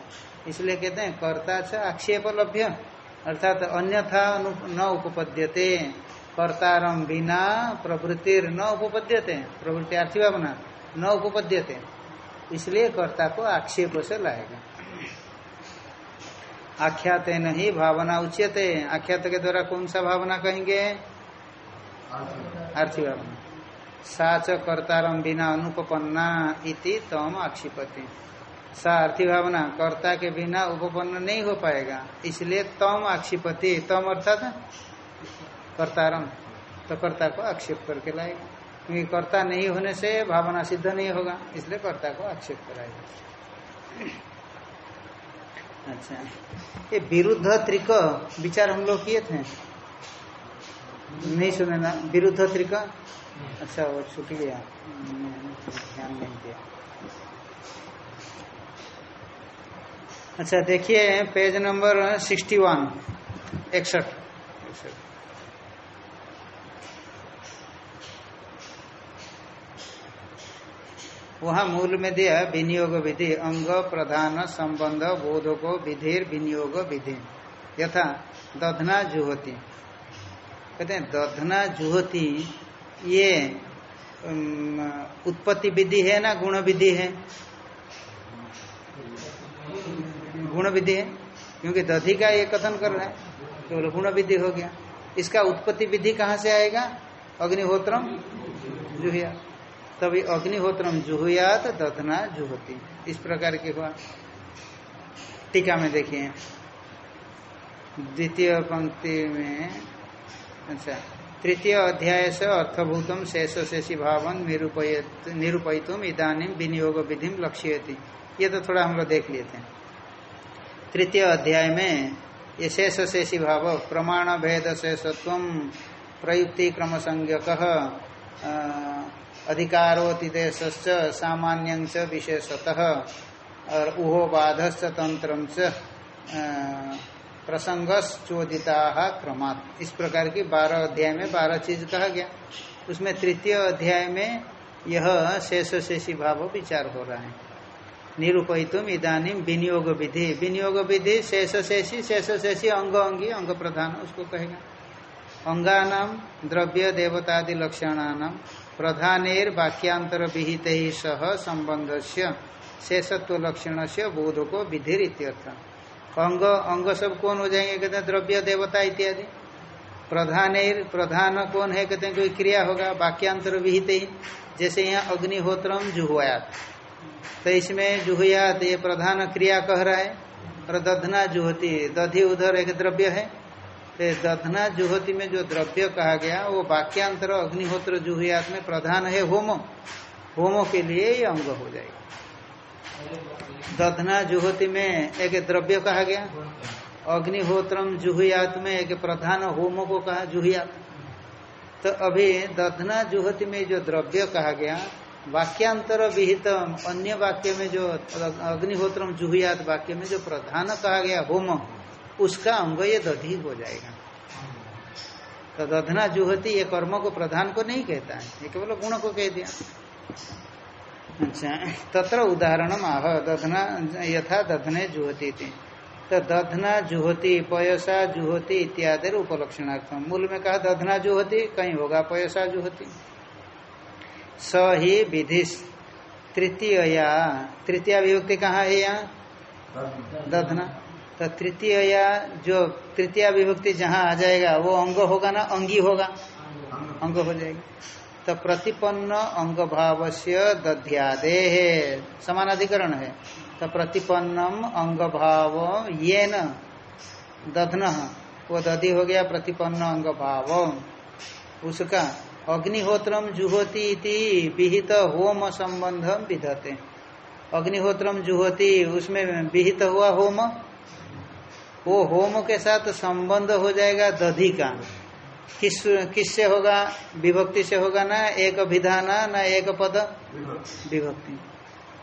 इसलिए कहते हैं, कर्ता से आक्षेप लभ्य। अर्थात अन्यथा न उपपद्यते। कर्तारम बिना प्रवृत्ति न उपपद्यते। प्रवृत्ति आर्थिक भावना। न उपपद्यते। इसलिए कर्ता को आक्षेप से लाएगा। आख्यात नहीं, भावना उच्यते। आख्यात के द्वारा कौन सा भावना कहेंगे? आर्थिक भावना। साच कर्तारम बिना अनुपन्ना इति तम आक्षिपति। सा आर्थिक भावना, कर्ता के बिना उपपन्न नहीं हो पाएगा, इसलिए तम आक्षिपति। तम अर्थात कर्तारम तो कर्ता को आक्षेप करके लाएगा। क्योंकि कर्ता नहीं होने से भावना सिद्ध नहीं होगा, इसलिए कर्ता को आक्षेप कराएगा। अच्छा। ये विरुद्ध त्रिक विचार हम लोग किए थे? नहीं सुने ना। विरुद्ध त्रिक? अच्छा वो छूट गया। ध्यान नहीं दिया। अच्छा देखिए, पेज नंबर सिक्सटी वन, इकसठ। वहाँ मूल में दिया विनियोग विधि, अंग प्रधान संबंध, बोधको विधिर विनियोग विधि। यथा दधना जुहती। कहते हैं, दधना जुहती, ये उत्पत्ति विधि है ना, गुण विधि है? गुण विधि है? क्योंकि दधि का ये कथन कर रहा है। केवल गुण विधि हो गया। इसका उत्पत्ति विधि कहाँ से आएगा? अग्निहोत्र जुहिया। तभी अग्निहोत्रम जुहुयात, दधना जुहती। इस प्रकार की हुआ। टीका में देखिए। द्वितीय पंक्ति में अच्छा तृतीय अध्याय से अर्थभूतम शेष शेषी भावन निरूपयितुम इधानी विनियोग विधि लक्ष्य ये तो थोड़ा हम लोग देख लिए थे तृतीय अध्याय में, ये शेष शेषी भाव, प्रमाण भेद शेषत्व प्रयुक्ति क्रम संज्ञक अधिकारोतिदेश सामान्य विशेषतः। और उहो बाधस् तंत्र प्रसंगोदिता क्रमात्। इस प्रकार की बारह अध्याय में बारह चीज़ कहा गया। उसमें तृतीय अध्याय में यह शेष शेषी भाव विचार हो रहा है। निरूपितुम इधानी विनियोग विधि। विनियोग विधि शेष शेषी शेष शेषी अंग अंगी, अंग प्रधान, उसको कहेगा। अंगानाम द्रव्य देवतादि लक्षणानाम प्रधानेर वाक्यांतर विहित ही सह संबंध से शेषत्व लक्षण से बोध को विधि अंग अंग सब कौन हो जाएँगे? कहते हैं द्रव्य, देवता इत्यादि। प्रधानेर, प्रधान कौन है? कहते हैं कोई क्रिया होगा वाक्यांतर विहित ही जैसे यहाँ अग्निहोत्रम जुहुआयात तो इसमें जुहुयात ये प्रधान क्रिया कह रहा है, और दधना जुहती, दधि उधर एक द्रव्य है। दधना जुहति में जो द्रव्य कहा गया, वो वाक्यांतर अग्निहोत्र जुहियात में प्रधान है होम। होमो के लिए ये अंग हो जाएगा। दधना जुहति में एक द्रव्य कहा गया, अग्निहोत्रम जुहियात में एक प्रधान होमो को कहा जुहियात। तो अभी दधना जुहति में जो द्रव्य कहा गया, वाक्यांतर विहित अन्य वाक्य में जो अग्निहोत्रम जुहियात वाक्य में जो प्रधान कहा गया होम उसका अंग ये दधि हो जाएगा। तो दधना जुहती ये कर्म को प्रधान को नहीं कहता है। ये केवल गुण को कह दिया। अच्छा तत्र उदाहरण आह, दधना, यथा दधने जुहती थी। तो दधना जुहती, पयसा जुहती इत्यादि उपलक्षणार्थम मूल में कहा, दधना जुहती, कहीं होगा पयसा जुहती। स ही विधि तृतीय या तृतीय विभक्ति कहाँ है यहाँ? दधना। तो तृतीय या जो तृतीय विभक्ति जहाँ आ जाएगा, वो अंग होगा ना? अंगी होगा। अंग हो जाएगा। तो प्रतिपन्न अंग भाव से दध्यादे है समान अधिकरण है। तो प्रतिपन्नम अंग भाव ये न दधन, वो दधि हो गया प्रतिपन्न अंग भाव उसका अग्निहोत्रम जुहोती विहित होम संबंधम विधते। अग्निहोत्रम जुहोती, उसमें विहित हुआ होम? वो होम के साथ संबंध हो जाएगा दधि का। किस किससे होगा? विभक्ति से होगा ना? एक विधान ना एक पद? विभक्ति।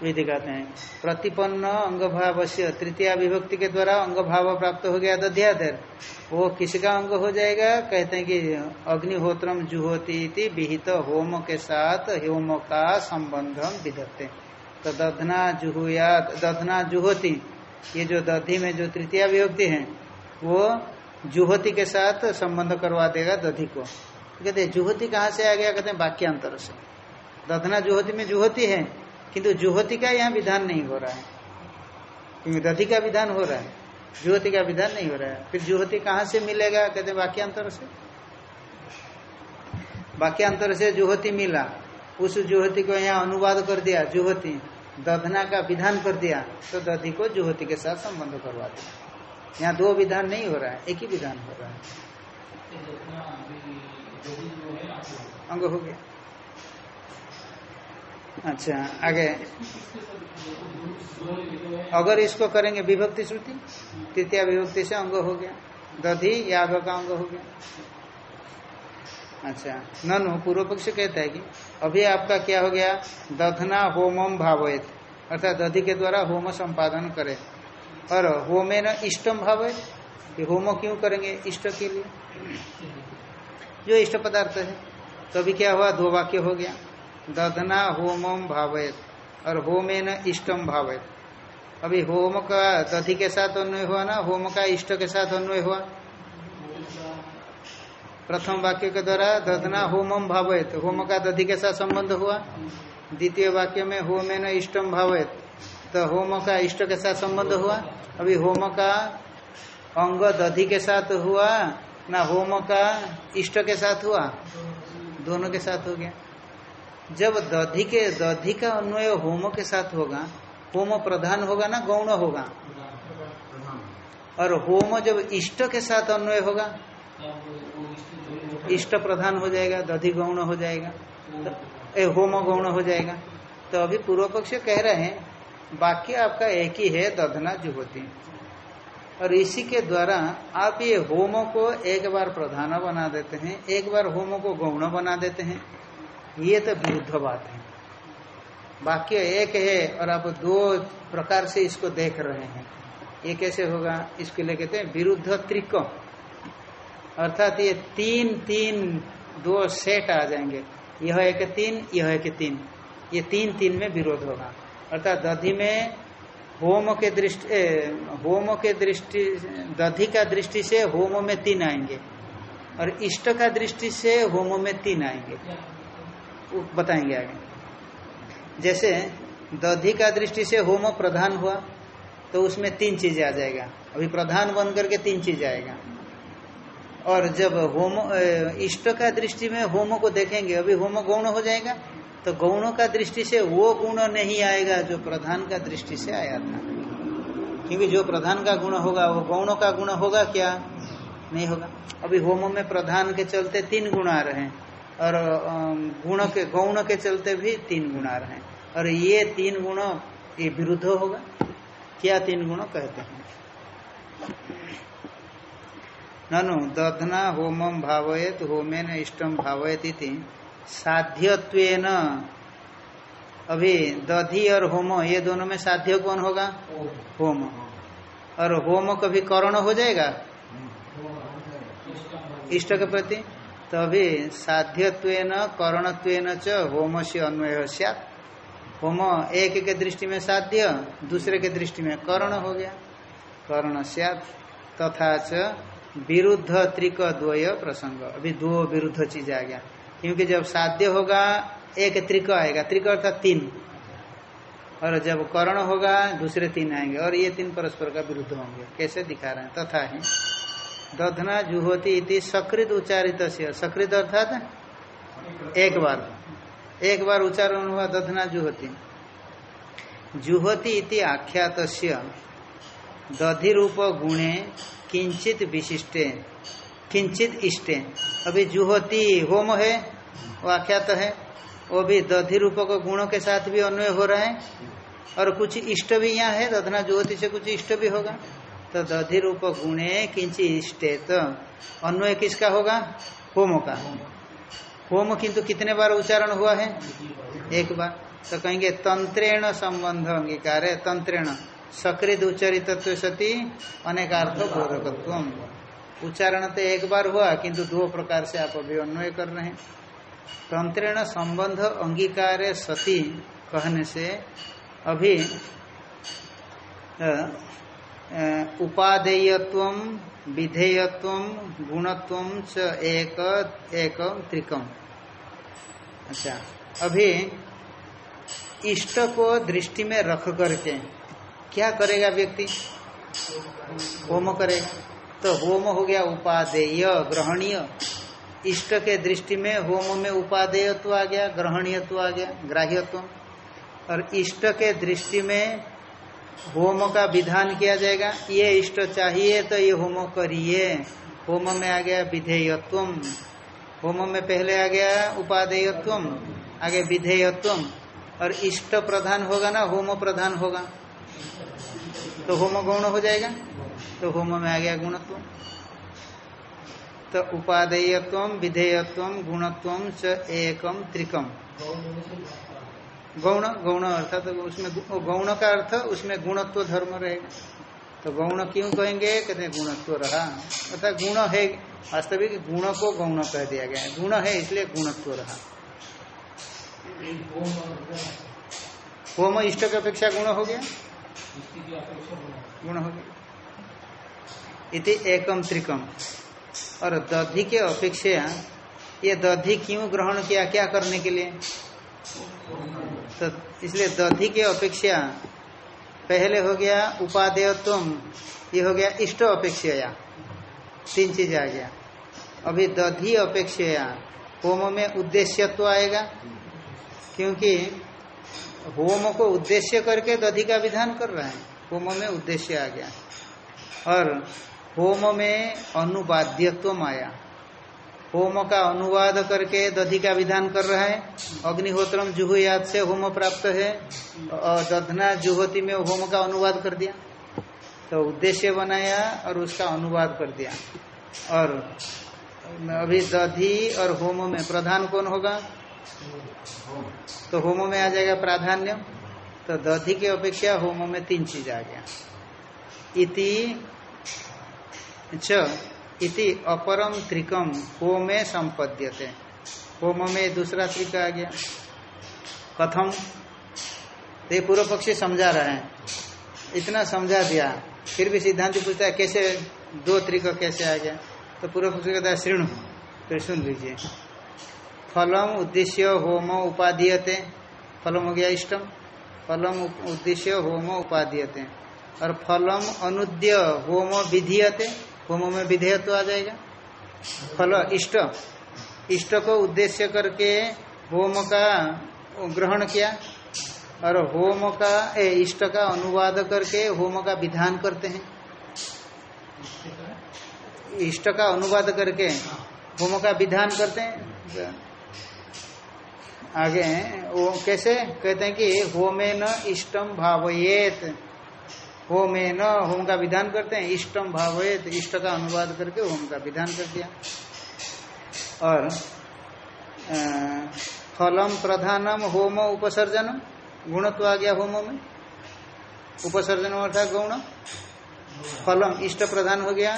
विधि कहते हैं। प्रतिपन्न अंग भाव से तृतीय विभक्ति के द्वारा अंग भाव प्राप्त हो गया दध्याधर वो किसका अंग हो जाएगा? कहते हैं कि अग्निहोत्रम जुहोती विहित होम के साथ होम का संबंध विधत्ते। तो दधना जुहुया दधना जुहोती। ये जो दधि में जो तृतीय विभक्ति है, वो जुहति के साथ संबंध करवा देगा दधि को। कहते हैं, जुहति कहाँ से आ गया? कहते हैं, वाक्यांतर से। दधना जुहति में जुहति है, किंतु जुहति का यहाँ विधान नहीं हो रहा है। क्योंकि दधि का विधान हो रहा है, जुहति का विधान नहीं हो रहा है। फिर जुहति कहाँ से मिलेगा? कहते वाक्यांतर से। वाक्यांतर से जुहति मिला। उस जुहति को यहाँ अनुवाद कर दिया, जुहति। दधना का विधान कर दिया तो दधि को जुहति के साथ संबंध करवा दिया। यहाँ दो विधान नहीं हो रहा है, एक ही विधान हो रहा है। अंग हो गया। अच्छा आगे। अगर इसको करेंगे विभक्ति श्रुति, तृतीय विभक्ति से अंग हो गया। दधि, याग का अंग हो गया। अच्छा। ननु पूर्व पक्ष कहता है कि अभी आपका क्या हो गया? दधना होमम भावित अर्थात दधि के द्वारा होम संपादन करे। और होमे न इष्टम भावित होम क्यों करेंगे इष्ट के लिए? जो इष्ट पदार्थ है तो अभी क्या हुआ? दो वाक्य हो गया। दधना होमम भावित और होमे न इष्टम भावित अभी होम का दधि के साथ अन्वय हुआ ना? होम का इष्ट के साथ अन्वय हुआ? प्रथम वाक्य के द्वारा दधना होमम भावित होम का दधि के साथ संबंध हुआ। द्वितीय वाक्य में होम न इष्टम भावित तो होम का इष्ट के साथ संबंध हुआ। अभी होम का अंग दधि के साथ हुआ ना होम का इष्ट के साथ हुआ? दोनों के साथ हो गया। जब दधि के दधि का अन्वय होम के साथ होगा होम प्रधान होगा ना गौण होगा? और होम जब इष्ट के साथ अन्वय होगा इष्ट प्रधान हो जाएगा दधि गौण हो जाएगा तो, होम गौण हो जाएगा। तो अभी पूर्व पक्ष कह रहे हैं वाक्य आपका एक ही है दधना जुहोती। और इसी के द्वारा आप ये होम को एक बार प्रधान बना देते हैं एक बार होम को गौण बना देते हैं ये तो विरुद्ध बात है। वाक्य एक है और आप दो प्रकार से इसको देख रहे हैं। ये कैसे होगा? इसके लिए कहते हैं विरुद्ध त्रिक अर्थात ये तीन तीन, दो सेट आ जाएँगे। यह एक तीन, यह एक तीन। ये तीन तीन में विरोध होगा। अर्थात दधि में होम के दृष्टि होम के दृष्टि, दधि का दृष्टि से होम में तीन आएँगे। और इष्ट का दृष्टि से होम में तीन आएँगे। बताएँगे आगे। जैसे दधि का दृष्टि से होम प्रधान हुआ तो उसमें तीन चीज़ें आ जाएगा। अभी प्रधान बन करके तीन चीज़ आएगा। और जब होम इष्ट का दृष्टि में होम को देखेंगे, अभी होम गौण हो जाएगा तो गौणों का दृष्टि से वो गुण नहीं आएगा जो प्रधान का दृष्टि से आया था। क्योंकि जो प्रधान का गुण होगा, वो गौणों का गुण होगा क्या? नहीं होगा। अभी होम में प्रधान के चलते तीन गुण आ रहे हैं, और गुण के, गौण के चलते भी तीन गुण आ रहे हैं। और ये तीन गुण, ये विरुद्ध होगा। क्या तीन गुण कहते हैं? ननु दधना होमम भावयत, होमेन इष्टम भावयत इति। अभी दधि और होम, ये दोनों में साध्य कौन होगा? होम। और होम कभी करण हो जाएगा? इष्ट के प्रति। तो अभी साध्यत्वेन, करणत्वेन च होम से अन्वय सत होम एक के दृष्टि में साध्य, दूसरे के दृष्टि में करण हो गया। करण सत तथा विरुद्ध त्रिक द्वय प्रसंग। अभी दो विरुद्ध चीज़ आ गया। क्योंकि जब साध्य होगा, एक त्रिक आएगा। त्रिक अर्थात तीन। और जब करण होगा, दूसरे तीन आएँगे। और ये तीन परस्पर का विरुद्ध होंगे। कैसे दिखा रहे हैं? तथा है दधना जुहोती इति सकृत उच्चारित सकृत अर्थात एक बार। एक बार उच्चारण हुआ दधना जुहोती। जुहोती इति आख्यात दधि रूप गुणे किंचित विशिष्टे किंचित इष्टे अभी जुहोती होम है वो आख्यात है, वो भी दधि रूप को गुणों के साथ भी अन्वय हो रहा है। और कुछ इष्ट भी यहाँ है, दधना जुहोती से कुछ इष्ट भी होगा। तो दधि रूप गुणे किंचित इष्टे तो अन्वय किसका होगा? होम का। होम किंतु कितने बार उच्चारण हुआ है? एक बार। तो कहेंगे तंत्रेण संबंध अंगीकार है तंत्रेण। सकृत उच्चरित सती अनेकार्थ बोधकत्व उच्चारण तो एक बार हुआ, किंतु दो प्रकार से आप अभी अन्वय कर रहे हैं। तंत्रेण संबंध अंगीकार सती कहने से अभी उपादेयत्व, विधेयत्व, गुणत्व च एक एक त्रिकम। अच्छा अभी इष्ट को दृष्टि में रख करके क्या करेगा व्यक्ति? होम करेगा तो होम हो गया उपादेय, ग्रहणीय। इष्ट के दृष्टि में होम में उपादेयत्व आ गया, ग्रहणीयत्व आ गया, ग्राह्यत्व। और इष्ट के दृष्टि में होम का विधान किया जाएगा। ये इष्ट चाहिए तो ये होम करिए। होम में आ गया विधेयत्व होम में पहले आ गया उपादेयत्व आगे विधेयत्व और इष्ट प्रधान होगा ना, होम प्रधान होगा। तो होम गौण हो जाएगा? तो होम में आ गया गुणत्व। तो उपादेयत्व, विधेयत्व, गुणत्व च एकम त्रिकम गौण गौण अर्थात तो उसमें गौण का अर्थ उसमें गुणत्व धर्म रहेगा। तो गौण क्यों कहेंगे? कहते गुणत्व रहा। अर्थात गुण है, वास्तविक गुण को गौण कह दिया गया है। गुण है, इसलिए गुणत्व रहा। होम इष्ट की अपेक्षा गुण हो गया? गुण हो इति एकम त्रिकम। और दधि के अपेक्षा ये दधि क्यों ग्रहण किया, क्या करने के लिए? तो इसलिए दधि के अपेक्षा पहले हो गया उपादेयत्व, ये हो गया इष्ट अपेक्षा तीन चीज़ आ गया। अभी दधि अपेक्षा होम में उद्देश्यत्व आएगा, क्योंकि होम को उद्देश्य करके दधि का विधान कर रहा है। होम में उद्देश्य आ गया। और होम में अनुवाद्यत्व आया होम का अनुवाद करके दधि का विधान कर रहा है। अग्निहोत्रम जुहुयाद से होम प्राप्त है। और दधना जुहोती में होम का अनुवाद कर दिया। तो उद्देश्य बनाया और उसका अनुवाद कर दिया। और अभी दधि और होम में प्रधान कौन होगा? तो होम में आ जाएगा प्राधान्य। तो दधि की अपेक्षा होम में तीन चीज़ आ गया। इति इति अपरम त्रिकम होमे संपद्यते। होम में दूसरा त्रिक आ गया। कथम तो ये पूर्व पक्षी समझा रहे हैं। इतना समझा दिया, फिर भी सिद्धांत पूछता है, कैसे दो त्रिक कैसे आ गया? तो पूर्व पक्षी कहता है, श्रृणु। फिर सुन लीजिए। फलम उद्देश्य होम उपाधीयते। फलम हो गया इष्टम। फलम उद्देश्य होम उपाधीयते। और फलम अनुद्य होम विधीयते। होम में विधेयत्व तो आ जाएगा। फल इष्ट। इष्ट को उद्देश्य करके होम का ग्रहण किया। और होम का ए, इष्ट का अनुवाद करके होम का विधान करते हैं। इष्ट का अनुवाद करके होम का विधान करते हैं। आगे वो कैसे? कहते हैं कि होमे न इष्टम भावयेत। होमे न होम का विधान करते हैं इष्टम भावयेत, इष्ट का अनुवाद करके होम का विधान कर दिया। और फलम प्रधानम होम उपसर्जनम गुण तो आ गया होमो में। उपसर्जन अर्थात गौण। फलम इष्ट प्रधान हो गया,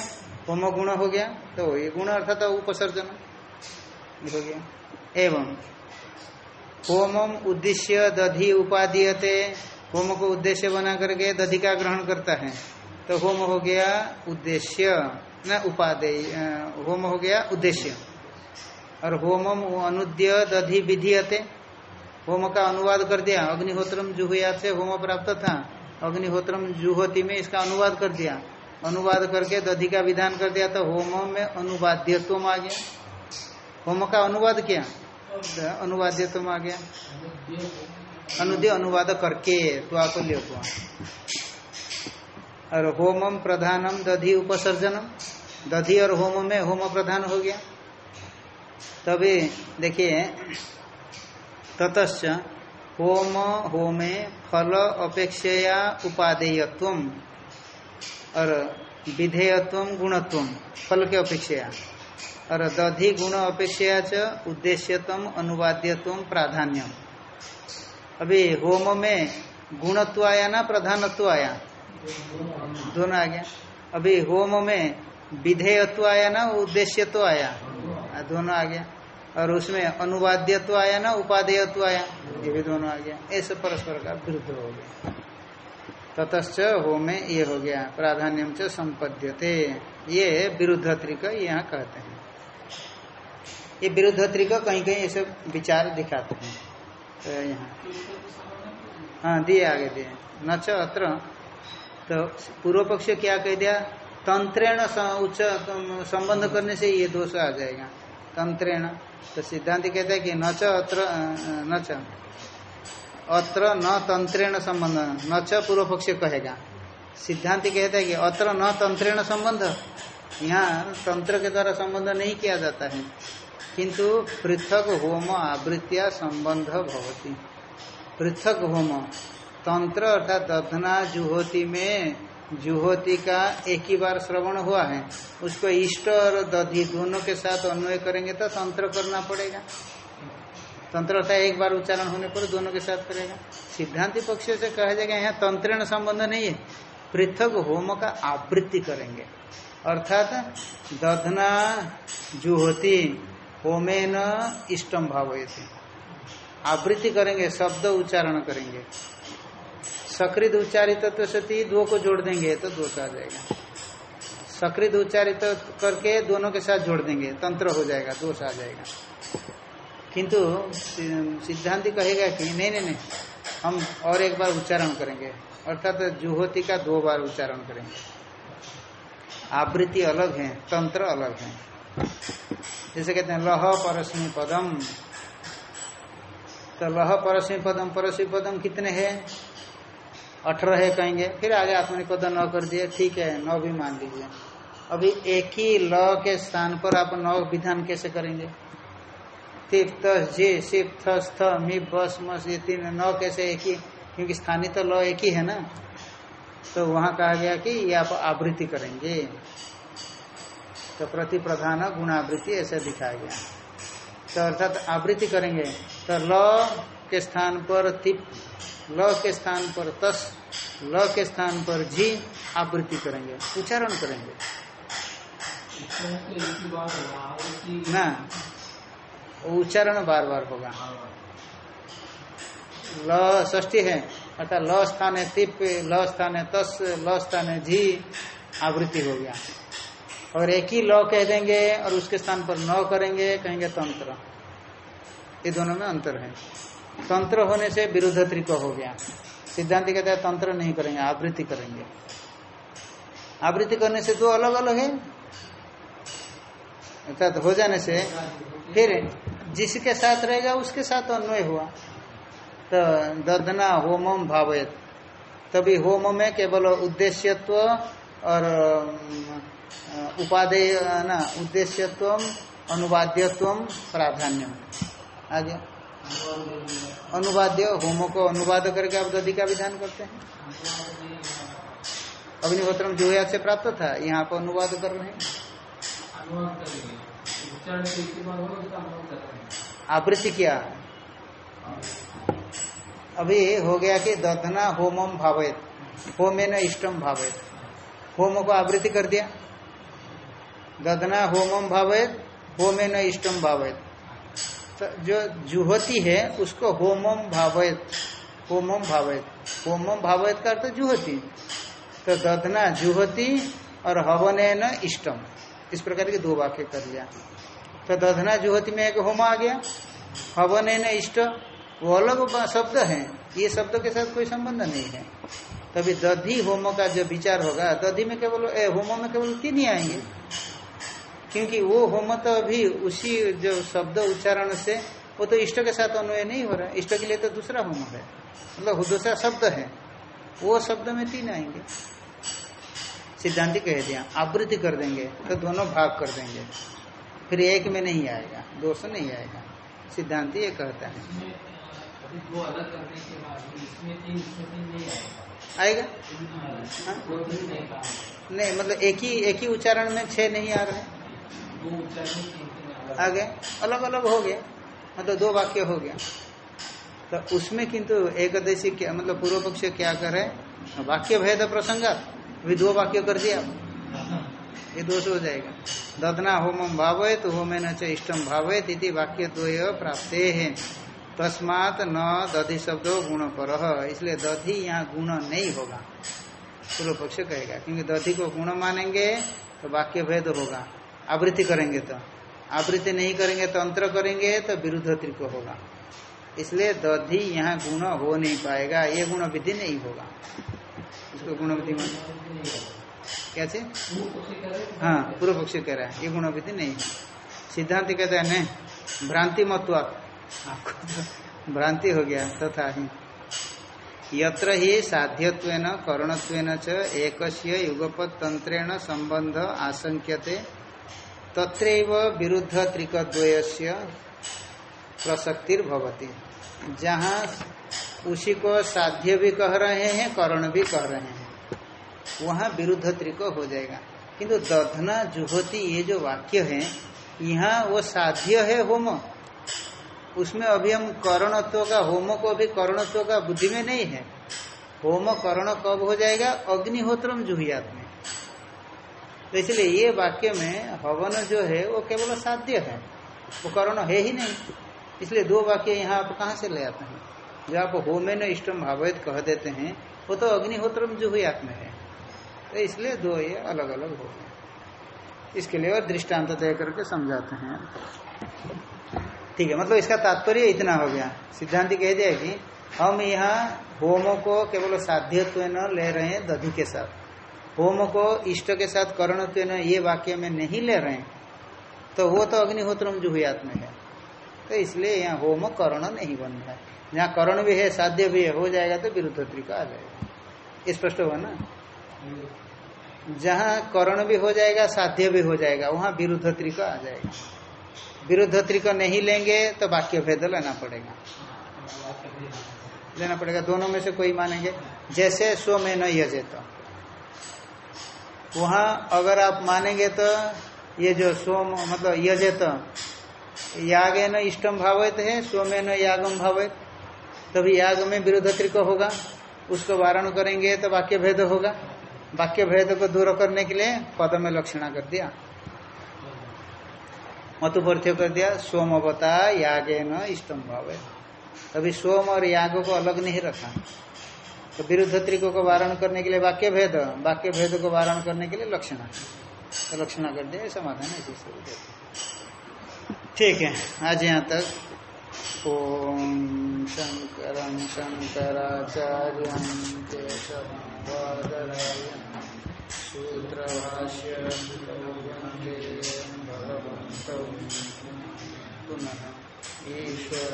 होम गुण हो गया तो ये गुण अर्थात उपसर्जन। हो गया। एवं होमम उद्देश्य दधि उपादीयते। होम को उद्देश्य बना करके दधि का ग्रहण करता है। तो होम हो गया उद्देश्य, न उपादेय होम हो गया उद्देश्य। और होमम अनुद्य दधि विधीयते। होम का अनुवाद कर दिया, अग्निहोत्रम जुहुयात से होम प्राप्त था। अग्निहोत्रम जुहोती में इसका अनुवाद कर दिया। अनुवाद करके दधि का विधान कर दिया तो होम में अनुवाद्यत्व आ गया। होम का अनुवाद किया। अनुवाद्य तुम आ गया। अनुदय अनुवाद करके तो आपको ले और होमम प्रधानम दधि उपसर्जनम। दधि और होम में होम प्रधान हो गया। तभी देखिए, ततश्च होम होमे फल अपेक्षया उपादेयत्व और विधेयत्व गुणत्व फल के अपेक्षया। और दधि गुण अपेक्षा च उद्देश्यतम अनुवाद्यत्व प्राधान्य अभी होम में गुणत्व आया ना, प्रधानत्व आया? दोनों आ गया। अभी होम में विधेयत्व आया ना, उद्देश्यत्व आया? दोनों आ गया। और उसमें अनुवाद्यत्व आया ना उपादेयत्व आया? ये भी दोनों आ गया। ऐसे परस्पर का विरुद्ध हो गया। ततश्च होमे ये हो गया। प्राधान्यम च संपद्यते। ये विरुद्ध त्रिक यहाँ कहते हैं। ये विरुद्ध त्रिक कहीं कहीं ऐसे विचार दिखाते हैं। तो यहाँ। हाँ दिए आगे, दिए। न अत्र। तो पूर्व पक्ष क्या कह दिया? तंत्रेण उच्च संबंध करने से ये दोष आ जाएगा। तंत्रेण। तो सिद्धांत कहता है कि न अत्र न अत्र न तंत्रेण संबंध। न पूर्व पक्ष कहेगा। सिद्धांत कहता है कि अत्र न तंत्रेण संबंध। यहाँ तंत्र के द्वारा संबंध नहीं किया जाता है। किंतु पृथक होम आवृत्तिया संबंध भवती। पृथक होम, तंत्र अर्थात दधना जुहोती में जुहोती का एक ही बार श्रवण हुआ है, उसको इष्ट और दधि दोनों के साथ अन्वय करेंगे तो तंत्र करना पड़ेगा। तंत्र अर्थात एक बार उच्चारण होने पर दोनों के साथ करेगा। सिद्धांति पक्ष से कहा जाएगा यहाँ तंत्रण संबंध नहीं है, पृथक होम का आवृत्ति करेंगे। अर्थात दधना जुहोती होमे न इष्टम भाव आवृत्ति करेंगे, शब्द उच्चारण करेंगे। सकृत उच्चारित तो सती दो को जोड़ देंगे तो दोष आ जाएगा। सकृत उच्चारित करके दोनों के साथ जोड़ देंगे, तंत्र हो जाएगा दोष आ जाएगा। किंतु, सिद्धांति कहेगा कि नहीं नहीं नहीं, हम और एक बार उच्चारण करेंगे। अर्थात तो जुहोती का दो बार उच्चारण करेंगे। आवृत्ति अलग है, तंत्र अलग है। जैसे कहते हैं लह परस्मी पदम तो लह परस्मी पदम परस्मी पदम कितने हैं? अठारह है कहेंगे। फिर आगे आत्मनिपद न कर दिए। ठीक है, नौ भी मान लीजिए। अभी एक ही ल के स्थान पर आप नौ विधान कैसे करेंगे? ये तीन नौ कैसे एक ही? क्योंकि स्थानीय तो ल एक ही है ना। तो वहाँ कहा गया कि ये आप आवृत्ति करेंगे। तो प्रति प्रधान गुणावृत्ति ऐसे दिखाया गया। तो अर्थात आवृत्ति करेंगे। तो ल के स्थान पर तिप, ल के स्थान पर तस, ल के स्थान पर झी आवृत्ति करेंगे। उच्चारण करेंगे। ना, उच्चारण बार बार होगा। ल ष्टी है, अर्थात ल स्थान है तिप, ल स्थान है तस, ल स्थान है झी, आवृत्ति हो गया। और एक ही ल कह देंगे और उसके स्थान पर न करेंगे, कहेंगे तंत्र। ये दोनों में अंतर है। तंत्र होने से विरुद्ध त्रिक हो गया। सिद्धांत कहते हैं तंत्र नहीं करेंगे, आवृत्ति करेंगे। आवृत्ति करने से दो अलग अलग है। अर्थात हो जाने से फिर जिसके साथ रहेगा उसके साथ अन्वय हुआ। तो दधना होमम भावित तभी होम में केवल उद्देश्यत्व और उपादेय, ना, उद्देश्यत्व, अनुवाद्यत्व, प्राधान्य। आगे। अनुवाद्य, होमो को अनुवाद करके आप दधि का विधान करते हैं। अग्निहोत्रम जो से प्राप्त था, यहाँ पर अनुवाद कर रहे हैं। आवृत्ति क्या। अभी हो गया कि दधना होमम भावित होमे न इष्टम भावित होम को आवृत्ति कर दिया। दधना होमम भावित होमे न इष्टम भावित तो जो जुहती है, उसको होमम भावित होमम भावित होमम भावित का अर्थ जुहती। तो दधना जुहती और हवन न इष्टम इस प्रकार के दो वाक्य कर लिया। तो दधना जुहती में एक होम आ गया। हवन न इष्ट, वो अलग शब्द है। ये शब्द के साथ कोई संबंध नहीं है। तभी दधि होम का जो विचार होगा, दधि में केवल होमो में केवल तीन ही आएँगे। क्योंकि वो होम तो अभी उसी जो शब्द उच्चारण से वो तो इष्ट के साथ अन्वय नहीं हो रहा। है इष्ट के लिए तो दूसरा होम है। मतलब दूसरा शब्द है। वो शब्द में तीन आएँगे। सिद्धांति कह दिया आवृत्ति कर देंगे तो दोनों भाग कर देंगे। फिर एक में नहीं आएगा दोष नहीं आएगा। सिद्धांति ये कहता है। आएगा। हाँ? नहीं मतलब एक ही एक ही उच्चारण में छह नहीं आ रहे। हैं आगे अलग अलग हो गया। मतलब दो वाक्य हो गया। तो उसमें किंतु एकदशी क्या मतलब पूर्व पक्ष क्या करे? वाक्य भेद प्रसंग, अभी दो वाक्य कर दिया। ये दोष हो जाएगा। दधना होम भावे तो होमे न इष्टम भावे तिथि वाक्य दो प्राप्त है। तस्मात न दधि शब्द गुण पर इसलिए दधि यहाँ गुण नहीं होगा। पूर्व पक्ष कहेगा, क्योंकि दधि को गुण मानेंगे तो वाक्य भेद होगा। आवृत्ति करेंगे तो। आवृत्ति नहीं करेंगे तो अंतर करेंगे तो विरुद्ध त्रिक होगा। इसलिए दधि यहाँ गुण हो नहीं पाएगा, ये गुण विधि नहीं होगा। इसको गुण विधि क्या चीज़? हाँ पूर्व पक्षी कह रहा है, ये गुण विधि नहीं। सिद्धांत कहते हैं भ्रांति मत्वा। आपको भ्रांति हो गया, तथा तो ही। यत्र ही साध्यत्व करणत्व एक युगपत तंत्रेण संबंध आशंक्यते। तत्रैव विरुद्ध त्रिकद्वय प्रसक्तिर भवती जहाँ उसी को साध्य भी कह रहे हैं, करण भी कह रहे हैं, वहाँ विरुद्ध त्रिक हो जाएगा। किंतु दधना, जुहोती ये जो वाक्य है, यहाँ वो साध्य है होम। उसमें अभी हम करणत्व का, होम को अभी करणत्व का बुद्धि में नहीं है। होम करण कब हो जाएगा? अग्निहोत्रम जुहियात में। तो इसलिए ये वाक्य में हवन जो है, वो केवल साध्य है। वो करण है ही नहीं। इसलिए दो वाक्य यहाँ आप कहाँ से ले आते हैं? जो आप होमे न इष्टम भावित कह देते हैं, वो तो अग्निहोत्रम जुहुयात में है। तो इसलिए दो ये अलग अलग हो गए। इसके लिए और दृष्टांत तय करके समझाते हैं। ठीक है मतलब इसका तात्पर्य इतना हो गया। सिद्धांत कह दिया कि हम यहाँ होम को केवल साध्यत्व न ले रहे हैं, दधि के साथ। होम को इष्ट के साथ करणत्व ये वाक्य में नहीं ले रहे हैं तो वो तो अग्निहोत्रम जुहुयात में है। तो इसलिए यहाँ होम करण नहीं बन रहा है। जहाँ करण भी है, साध्य भी है, हो जाएगा तो विरुद्ध तरीका आ जाएगा। स्पष्ट हुआ ना? जहाँ करण भी हो जाएगा, साध्य भी हो जाएगा, वहाँ विरुद्ध तरीका आ जाएगा। विरुद्ध तरीका नहीं लेंगे तो वाक्य भेद लेना पड़ेगा। लेना पड़ेगा, दोनों में से कोई मानेंगे? जैसे स्व में न यजेत। वहाँ अगर आप मानेंगे तो ये जो सोम मतलब यजेत याग न इष्टम भावित है सोम न यागम भावित तभी याग में विरुद्ध त्रिक होगा। उसको वारण करेंगे तो वाक्य भेद होगा। वाक्य भेद को दूर करने के लिए पद में लक्षणा कर दिया। मतुपर्थ्य कर दिया, सोमवता यागे न इष्टम भाव तभी सोम और याग को अलग नहीं रखा। तो विरुद्ध त्रिको को वारण करने के लिए वाक्य भेद वाक्य भेद को वारण करने के लिए लक्षणा। तो लक्षणा कर दिया समाधान है ठीक है, आज यहाँ तक। ओम शंकर शंकराचार्य सूत्र भाष्य पुनः ईश्वर